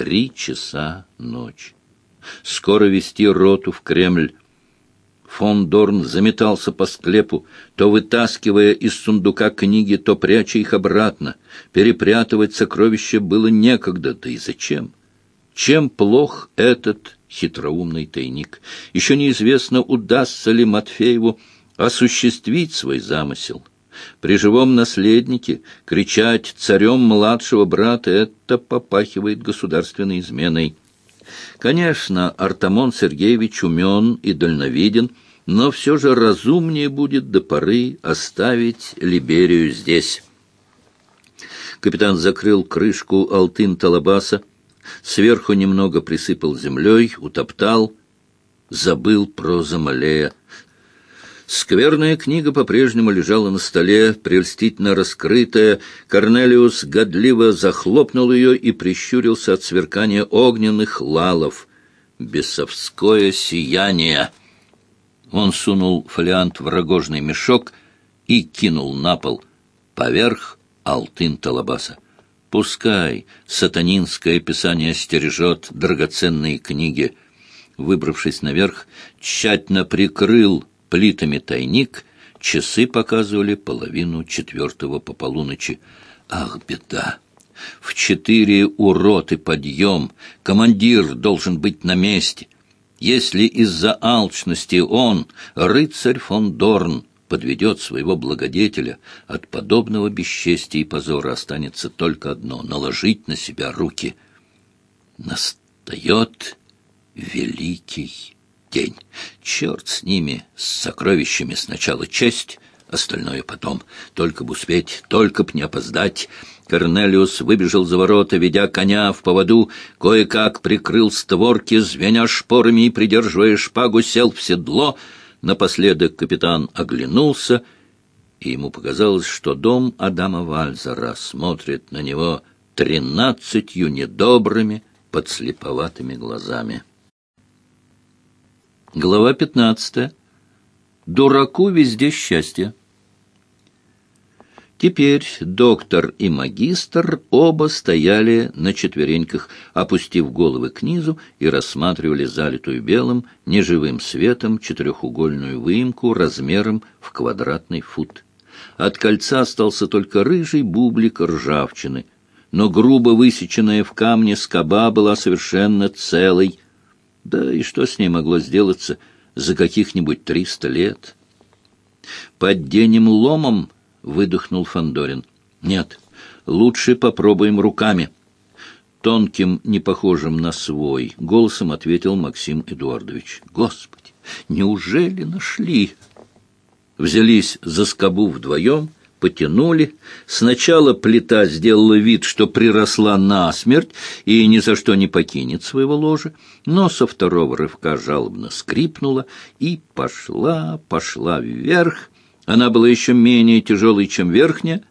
Три часа ночи. Скоро вести роту в Кремль. Фон Дорн заметался по склепу, то вытаскивая из сундука книги, то пряча их обратно. Перепрятывать сокровища было некогда, да и зачем? Чем плох этот хитроумный тайник? Еще неизвестно, удастся ли Матфееву осуществить свой замысел. При живом наследнике кричать царем младшего брата — это попахивает государственной изменой. Конечно, Артамон Сергеевич умен и дальновиден, но все же разумнее будет до поры оставить Либерию здесь. Капитан закрыл крышку алтын-талабаса, сверху немного присыпал землей, утоптал, забыл про Замалея. Скверная книга по-прежнему лежала на столе, прельстительно раскрытая. Корнелиус годливо захлопнул ее и прищурился от сверкания огненных лалов. Бесовское сияние! Он сунул фолиант в рогожный мешок и кинул на пол поверх алтын Талабаса. Пускай сатанинское писание стережет драгоценные книги. Выбравшись наверх, тщательно прикрыл плитами тайник, часы показывали половину четвертого по полуночи. Ах, беда! В четыре урод и подъем, командир должен быть на месте. Если из-за алчности он, рыцарь фон Дорн, подведет своего благодетеля, от подобного бесчестия и позора останется только одно — наложить на себя руки. Настает великий день. Черт с ними, с сокровищами сначала честь, остальное потом. Только б успеть, только б не опоздать. Корнелиус выбежал за ворота, ведя коня в поводу, кое-как прикрыл створки, звеня шпорами и, придерживая шпагу, сел в седло. Напоследок капитан оглянулся, и ему показалось, что дом Адама Вальзера смотрит на него тринадцатью недобрыми, подслеповатыми глазами. Глава 15. Дураку везде счастье. Теперь доктор и магистр оба стояли на четвереньках, опустив головы к низу и рассматривали залитую белым, неживым светом четырехугольную выемку размером в квадратный фут. От кольца остался только рыжий бублик ржавчины, но грубо высеченная в камне скоба была совершенно целой, да и что с ней могло сделаться за каких-нибудь триста лет? «Под денем ломом?» — выдохнул Фандорин. «Нет, лучше попробуем руками». Тонким, не похожим на свой, голосом ответил Максим Эдуардович. «Господи, неужели нашли?» Взялись за скобу вдвоем — потянули. Сначала плита сделала вид, что приросла насмерть и ни за что не покинет своего ложа, но со второго рывка жалобно скрипнула и пошла, пошла вверх. Она была еще менее тяжелой, чем верхняя.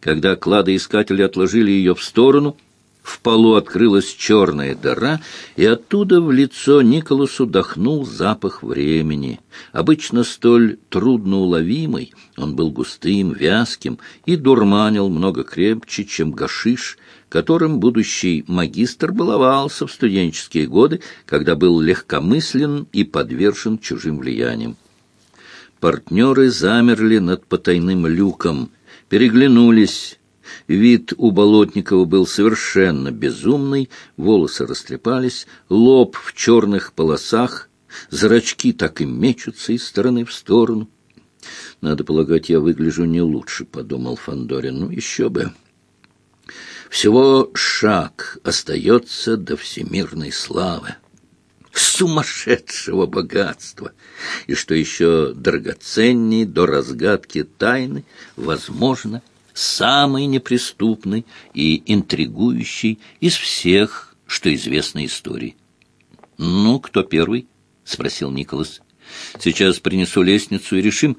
Когда кладоискатели отложили ее в сторону — в полу открылась черная дыра, и оттуда в лицо Николасу дохнул запах времени. Обычно столь трудноуловимый, он был густым, вязким и дурманил много крепче, чем гашиш, которым будущий магистр баловался в студенческие годы, когда был легкомыслен и подвержен чужим влияниям. Партнеры замерли над потайным люком, переглянулись, Вид у Болотникова был совершенно безумный, волосы растрепались, лоб в черных полосах, зрачки так и мечутся из стороны в сторону. «Надо полагать, я выгляжу не лучше», — подумал Фандорин. «Ну, еще бы». Всего шаг остается до всемирной славы, сумасшедшего богатства, и, что еще драгоценней, до разгадки тайны, возможно, — самый неприступный и интригующий из всех, что известно истории. «Ну, кто первый?» — спросил Николас. «Сейчас принесу лестницу и решим.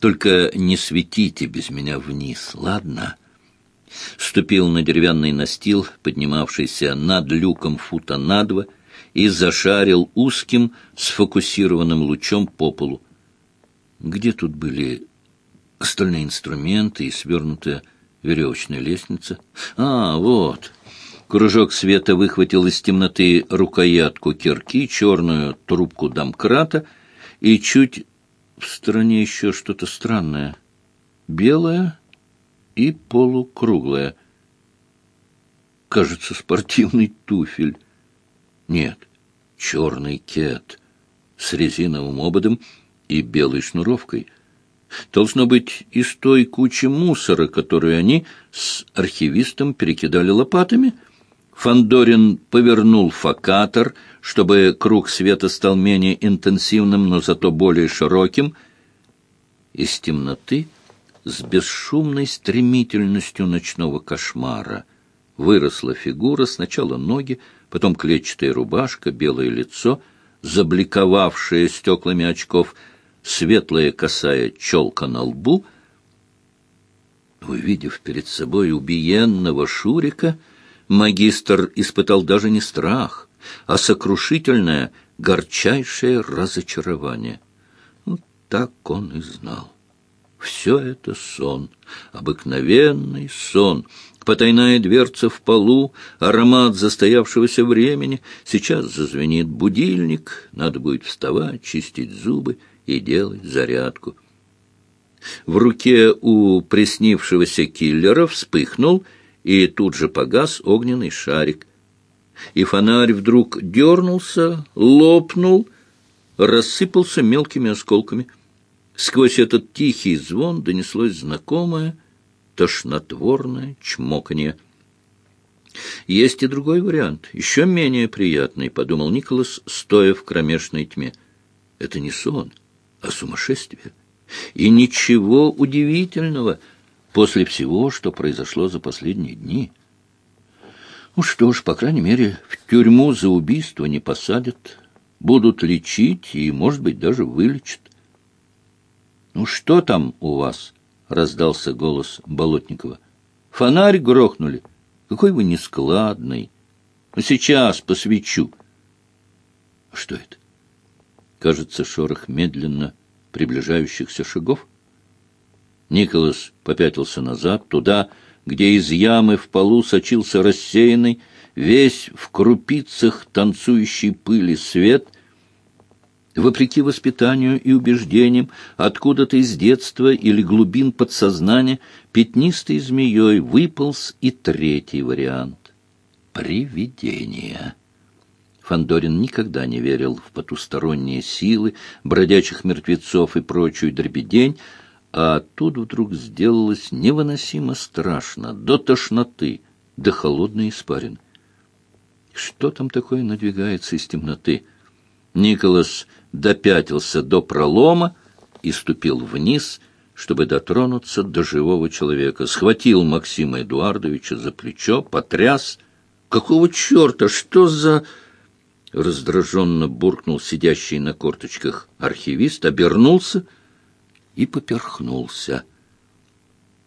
Только не светите без меня вниз, ладно?» Ступил на деревянный настил, поднимавшийся над люком фута на два, и зашарил узким, сфокусированным лучом по полу. Где тут были остальные инструменты и свернутая веревочная лестница. А, вот. Кружок света выхватил из темноты рукоятку кирки, черную трубку домкрата и чуть в стороне еще что-то странное. Белое и полукруглое. Кажется, спортивный туфель. Нет, черный кет с резиновым ободом и белой шнуровкой. Должно быть из той кучи мусора, которую они с архивистом перекидали лопатами — Фандорин повернул фокатор, чтобы круг света стал менее интенсивным, но зато более широким. Из темноты с бесшумной стремительностью ночного кошмара выросла фигура, сначала ноги, потом клетчатая рубашка, белое лицо, забликовавшее стеклами очков, светлая косая челка на лбу. Увидев перед собой убиенного Шурика, магистр испытал даже не страх, а сокрушительное, горчайшее разочарование. Ну, так он и знал. Все это сон, обыкновенный сон, потайная дверца в полу, аромат застоявшегося времени. Сейчас зазвенит будильник, надо будет вставать, чистить зубы и делать зарядку. В руке у приснившегося киллера вспыхнул — и тут же погас огненный шарик. И фонарь вдруг дернулся, лопнул, рассыпался мелкими осколками. Сквозь этот тихий звон донеслось знакомое, тошнотворное чмоканье. «Есть и другой вариант, еще менее приятный», — подумал Николас, стоя в кромешной тьме. «Это не сон, а сумасшествие. И ничего удивительного — после всего, что произошло за последние дни. Ну что ж, по крайней мере, в тюрьму за убийство не посадят, будут лечить и, может быть, даже вылечат. «Ну что там у вас?» — раздался голос Болотникова. «Фонарь грохнули. Какой вы нескладный. Ну, сейчас посвечу». «Что это?» Кажется, шорох медленно приближающихся шагов. Николас попятился назад, туда, где из ямы в полу сочился рассеянный, весь в крупицах танцующей пыли свет. Вопреки воспитанию и убеждениям, откуда-то из детства или глубин подсознания, пятнистой змеей выполз и третий вариант — привидение. Фандорин никогда не верил в потусторонние силы, бродячих мертвецов и прочую дребедень, а тут вдруг сделалось невыносимо страшно, до тошноты, до холодной испарины. Что там такое надвигается из темноты? Николас допятился до пролома и ступил вниз, чтобы дотронуться до живого человека. Схватил Максима Эдуардовича за плечо, потряс. «Какого черта? Что за...» Раздраженно буркнул сидящий на корточках архивист, обернулся — и поперхнулся —